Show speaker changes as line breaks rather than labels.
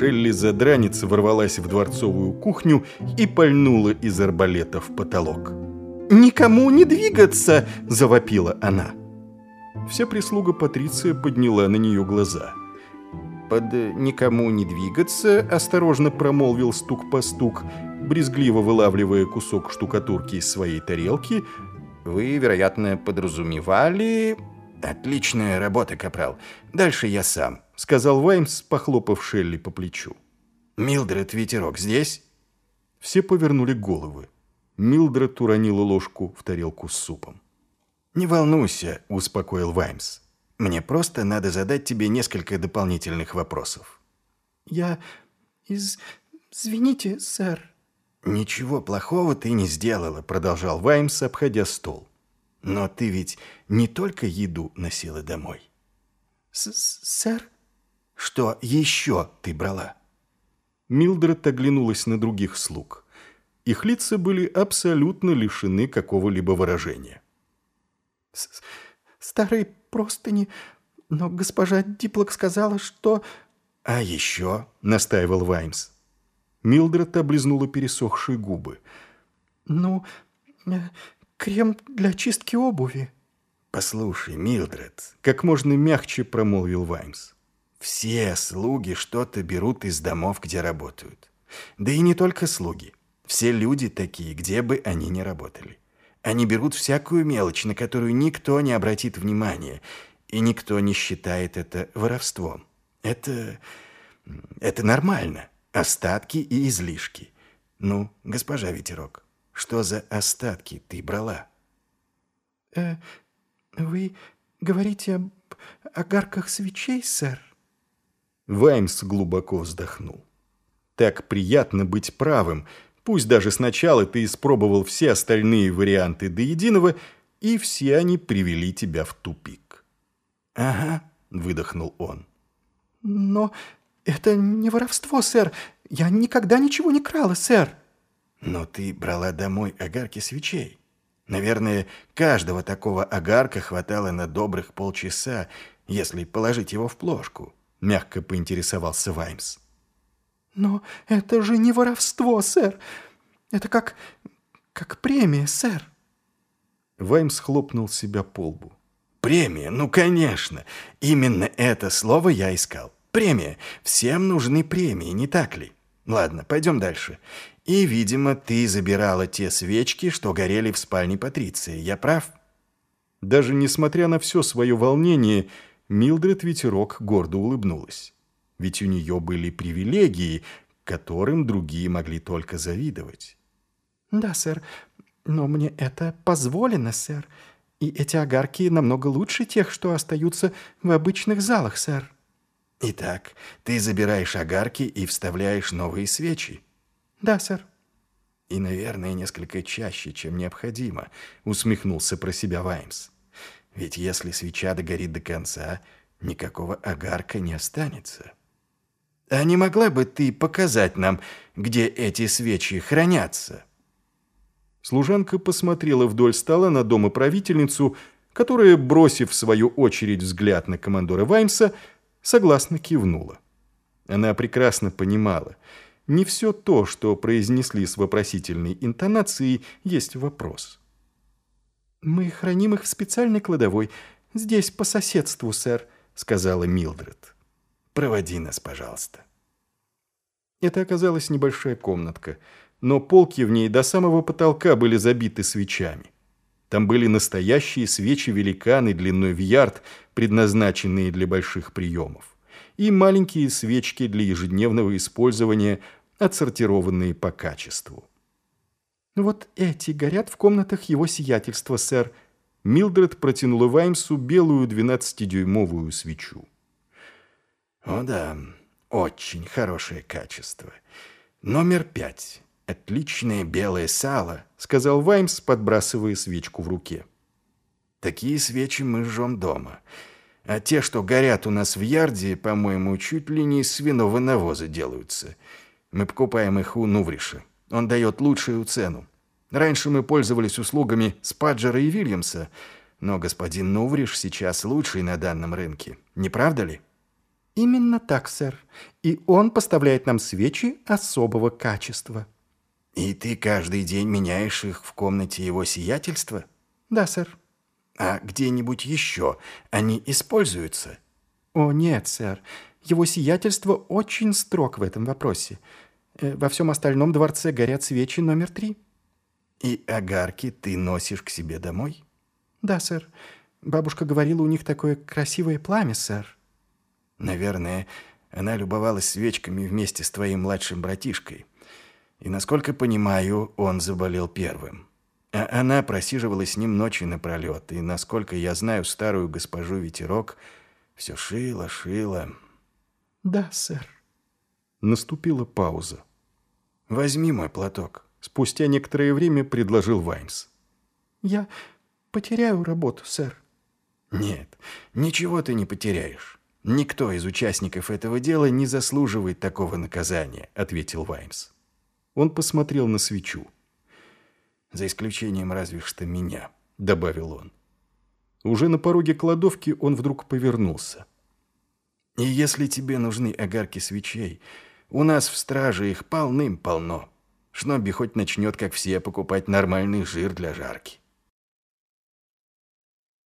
Шелли Задранец ворвалась в дворцовую кухню и пальнула из арбалета в потолок. «Никому не двигаться!» – завопила она. Вся прислуга Патриция подняла на нее глаза. Под «никому не двигаться» осторожно промолвил стук по стук, брезгливо вылавливая кусок штукатурки из своей тарелки. «Вы, вероятно, подразумевали...» «Отличная работа, капрал. Дальше я сам», — сказал Ваймс, похлопав Шелли по плечу. «Милдред Ветерок здесь?» Все повернули головы. Милдред уронила ложку в тарелку с супом. «Не волнуйся», — успокоил Ваймс. «Мне просто надо задать тебе несколько дополнительных вопросов».
«Я... из... извините, сэр».
«Ничего плохого ты не сделала», — продолжал Ваймс, обходя стол. «Но ты ведь не только еду носила домой».
С «Сэр?»
«Что еще ты брала?» Милдред оглянулась на других слуг. Их лица были абсолютно лишены какого-либо выражения.
«Старые простыни, но госпожа Диплок сказала, что...»
«А еще?» — настаивал Ваймс. Милдред облизнула пересохшие губы.
«Ну, э, крем для чистки обуви».
«Послушай, Милдред», — как можно мягче промолвил Ваймс. «Все слуги что-то берут из домов, где работают. Да и не только слуги. Все люди такие, где бы они ни работали. Они берут всякую мелочь, на которую никто не обратит внимания, и никто не считает это воровством. Это... это нормально. Остатки и излишки. Ну, госпожа Ветерок, что за остатки ты брала?
Э, вы говорите об огарках свечей, сэр?
Ваймс глубоко вздохнул. Так приятно быть правым, пусть даже сначала ты испробовал все остальные варианты до единого, и все они привели тебя в тупик. «Ага», — выдохнул он.
«Но это не воровство, сэр. Я никогда ничего не крала, сэр».
«Но ты брала домой огарки свечей. Наверное, каждого такого огарка хватало на добрых полчаса, если положить его в плошку», — мягко поинтересовался Ваймс.
«Но это же не воровство, сэр. Это как... как премия, сэр».
Ваймс хлопнул себя по лбу. «Премия? Ну, конечно. Именно это слово я искал. Премия. Всем нужны премии, не так ли? Ладно, пойдем дальше. И, видимо, ты забирала те свечки, что горели в спальне Патриции. Я прав?» Даже несмотря на все свое волнение, Милдред Ветерок гордо улыбнулась. Ведь у нее были привилегии, которым другие могли только завидовать.
«Да, сэр, но мне это позволено, сэр. И эти огарки намного лучше тех, что остаются в обычных залах, сэр».
«Итак, ты забираешь огарки и вставляешь новые свечи?»
«Да, сэр».
«И, наверное, несколько чаще, чем необходимо», — усмехнулся про себя Ваймс. «Ведь если свеча догорит до конца, никакого огарка не останется». «А не могла бы ты показать нам, где эти свечи хранятся?» Служанка посмотрела вдоль стола на домоправительницу, которая, бросив в свою очередь взгляд на командора Ваймса, согласно кивнула. Она прекрасно понимала, не все то, что произнесли с вопросительной интонацией, есть вопрос.
«Мы храним их в специальной кладовой, здесь по соседству, сэр», — сказала Милдред.
«Проводи нас, пожалуйста». Это оказалась небольшая комнатка, но полки в ней до самого потолка были забиты свечами. Там были настоящие свечи-великаны длиной в ярд, предназначенные для больших приемов, и маленькие свечки для ежедневного использования – отсортированные по качеству.
«Вот эти горят в комнатах его сиятельства, сэр».
Милдред протянула Ваймсу белую двенадцатидюймовую свечу. «О да, очень хорошее качество. Номер пять. Отличное белое сало», — сказал Ваймс, подбрасывая свечку в руке. «Такие свечи мы жжем дома. А те, что горят у нас в ярде, по-моему, чуть ли не из свиного навоза делаются». Мы покупаем их у Нувриша. Он дает лучшую цену. Раньше мы пользовались услугами Спаджера и Вильямса, но господин Нувриш сейчас лучший на данном рынке. Не правда ли?
Именно так, сэр. И он поставляет нам свечи особого качества.
И ты каждый день меняешь их в комнате его сиятельства?
Да, сэр.
А где-нибудь еще они используются?
О, нет, сэр. Его сиятельство очень строг в этом вопросе. Э, во всем остальном дворце горят свечи номер три.
И огарки ты носишь к себе домой?
Да, сэр. Бабушка говорила, у них такое красивое пламя, сэр.
Наверное, она любовалась свечками вместе с твоим младшим братишкой. И, насколько понимаю, он заболел первым. А она просиживала с ним ночи напролет, и, насколько я знаю старую госпожу Ветерок, все шила, шила.
Да, сэр.
Наступила пауза.
Возьми мой платок.
Спустя некоторое время предложил Ваймс.
Я потеряю работу, сэр.
Нет, ничего ты не потеряешь. Никто из участников этого дела не заслуживает такого наказания, ответил Ваймс.
Он посмотрел на свечу.
За исключением разве что меня, добавил он.
Уже на пороге кладовки он вдруг повернулся.
И если тебе нужны огарки свечей, у нас в страже их полным-полно. Шноби хоть начнет, как все, покупать нормальный жир для жарки.